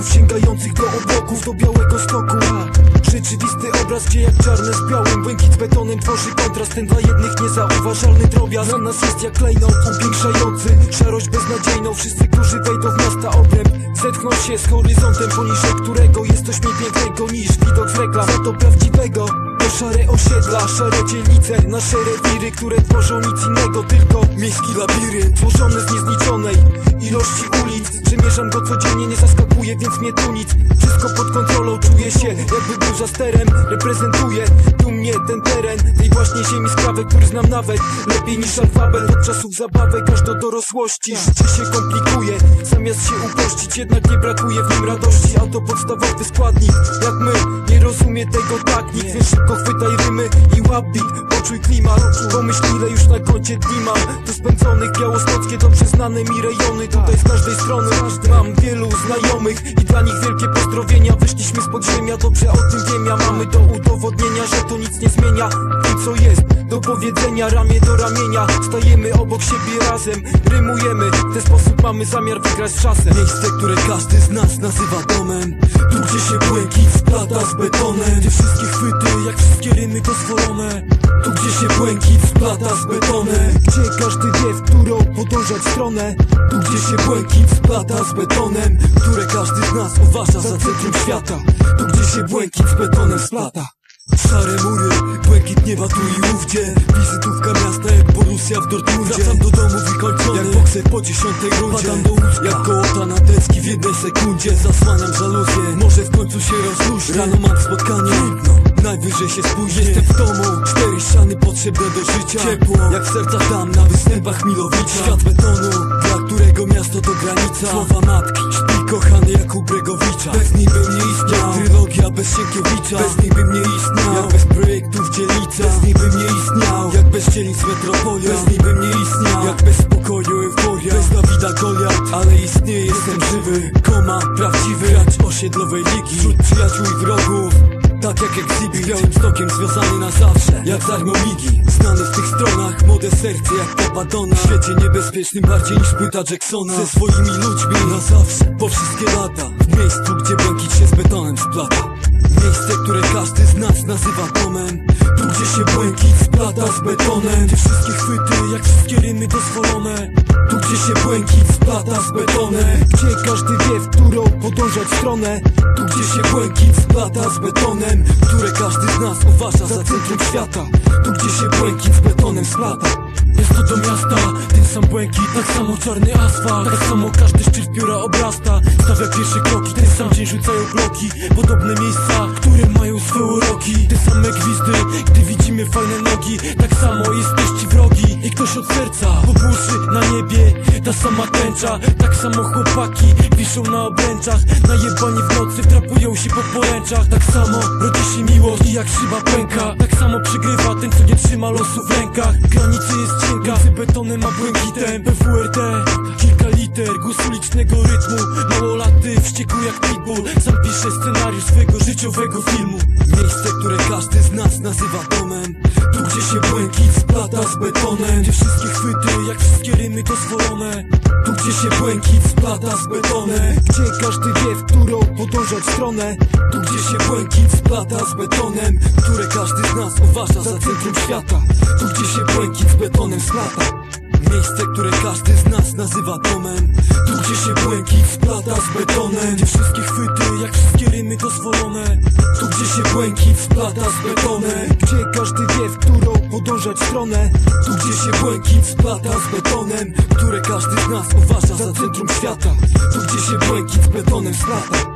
kroków sięgających do obłoków do białego skoku A rzeczywisty obraz, gdzie jak czarne z białym Błękit z betonem tworzy kontrast. Ten dla jednych niezauważalny drobiazg Dla nas jest jak klejnot upiększający Szarość beznadziejną, wszyscy, którzy wejdą w miasta obręb Zetkną się z horyzontem, poniżej którego Jest coś mniej pięknego niż widok z reklam. Za to prawdziwego szare osiedla, szare dzielnice Nasze rewiry, które tworzą nic innego Tylko miejski labirynt Tworzony z niezliczonej ilości ulic. Przemierzam go codziennie, nie zaskakuje, więc mnie tu nic. Wszystko pod kontrolą, czuję się jakby był za sterem. Reprezentuję dumnie ten teren. Tej właśnie ziemi sprawę, który znam nawet. Lepiej niż alfabet od czasów zabawek Aż do dorosłości. Życie się komplikuje, zamiast się uprościć Jednak nie brakuje w nim radości. A to podstawowy składnik, jak my Nie rozumie tego tak. Nikt, więc szybko chwytaj rymy i łap beat Klimat, pomyśl ile już na koncie dni mam Do spędzonych białostockie, dobrze znane mi rejony. Tutaj z każdej strony mam wielu znajomych I dla nich wielkie pozdrowienia. Wyszliśmy z podziemia, dobrze o tym wiem. Ja Mamy do udowodnienia, że to nic nie zmienia. Tym co jest? Do powiedzenia Ramię do ramienia, stajemy obok siebie razem Rymujemy, w ten sposób mamy zamiar wygrać z czasem. Miejsce, które każdy z nas nazywa domem. Tu gdzie się błękit splata z betonem. Gdzie wszystkie chwyty, jak wszystkie rymy dozwolone Tu błękit splata z betonem Gdzie każdy wie, w którą podążać stronę? Tu gdzie się błękit splata z betonem Które każdy z nas uważa za centrum świata. Tu gdzie się błękit z betonem splata. Szare mury, błękit nieba tu i ówdzie. Wizytówka miasta jak Borussia w Dortmundzie. Wracam do domu wykończony, jak bokser po dziesiątej rundzie. Padam do łóżka, jak kołota na deski w jednej sekundzie. Zasłaniam żaluzję, może w końcu się rozluźnię. Rano mam spotkanie, najwyżej się spóźnię. Jestem w domu, potrzebne do życia. Ciepło, jak w sercach tam na występach Milowicza Świat betonu, dla którego miasto to granica. Słowa matki, śpi kochany jak u Bregowicza Bez niej bym nie istniał, trylogia bez Sienkiewicza. Bez niej bym nie istniał, jak bez projektów dzielnicy Bez niej bym nie istniał, jak bez dzielnic metropolia. Bez niej bym nie istniał, jak bez spokoju euforia. Bez Dawida Goliat, ale istnieje, jestem żywy. Koma, prawdziwy, gracz osiedlowej ligi. Wśród przyjaciół i wrogów tak jak exhibit, białym stokiem związany na zawsze Jak z armią Migi, znany w tych stronach Młode serce jak Papadona W świecie niebezpiecznym bardziej niż płyta Jacksona. Ze swoimi ludźmi na zawsze, po wszystkie lata. W miejscu, gdzie błękit się z betonem splata. Miejsce, które każdy z nas nazywa domem. Tu gdzie się błękit splata z betonem. Gdzie wszystkie chwyty, jak wszystkie rymy dozwolone. Tu gdzie się błękit splata z betonem każdy wie, w którą podążać stronę. Tu gdzie się błękit splata z betonem Które każdy z nas uważa za centrum świata. Tu gdzie się błękit błękit, tak samo czarny asfalt Tak samo każdy szczyt pióra obrasta Stawia pierwsze kroki, ten sam dzień rzucają bloki Podobne miejsca, które mają swoje uroki. Te same gwizdy, gdy widzimy fajne nogi. Tak samo jesteście wrogi I ktoś od serca. Poburzy na niebie Ta sama tęcza, tak samo chłopaki Wiszą na obręczach, najebani w nocy Wtrapują się po poręczach. Tak samo rodzi się i jak szyba pęka. Tak samo przegrywa ten, co nie trzyma losu w rękach. Granicy jest cienka, między betonem a błękitem PWRD, kilka liter Głos ulicznego rytmu. Małolaty, wściekły jak pitbull. Sam pisze scenariusz swego życiowego filmu. Miejsce, które każdy z nas nazywa domem. Tu gdzie się błękit splata z betonem. Gdzie wszystkie chwyty, jak wszystkie rymy dozwolone Tu gdzie się błękit splata z betonem. Gdzie każdy wie, w którą podążać stronę. Tu gdzie się błękit splata z betonem Które każdy z nas uważa za centrum świata. Tu gdzie się błękit z betonem splata Miejsce, które każdy z nas nazywa domem. Tu gdzie się błękit splata z betonem. Gdzie wszystkie chwyty, jak wszystkie rymy dozwolone. Tu gdzie się błękit splata z betonem. Gdzie każdy wie, w którą podążać stronę. Tu gdzie się błękit splata z betonem Które każdy z nas uważa za centrum świata. Tu gdzie się błękit z betonem splata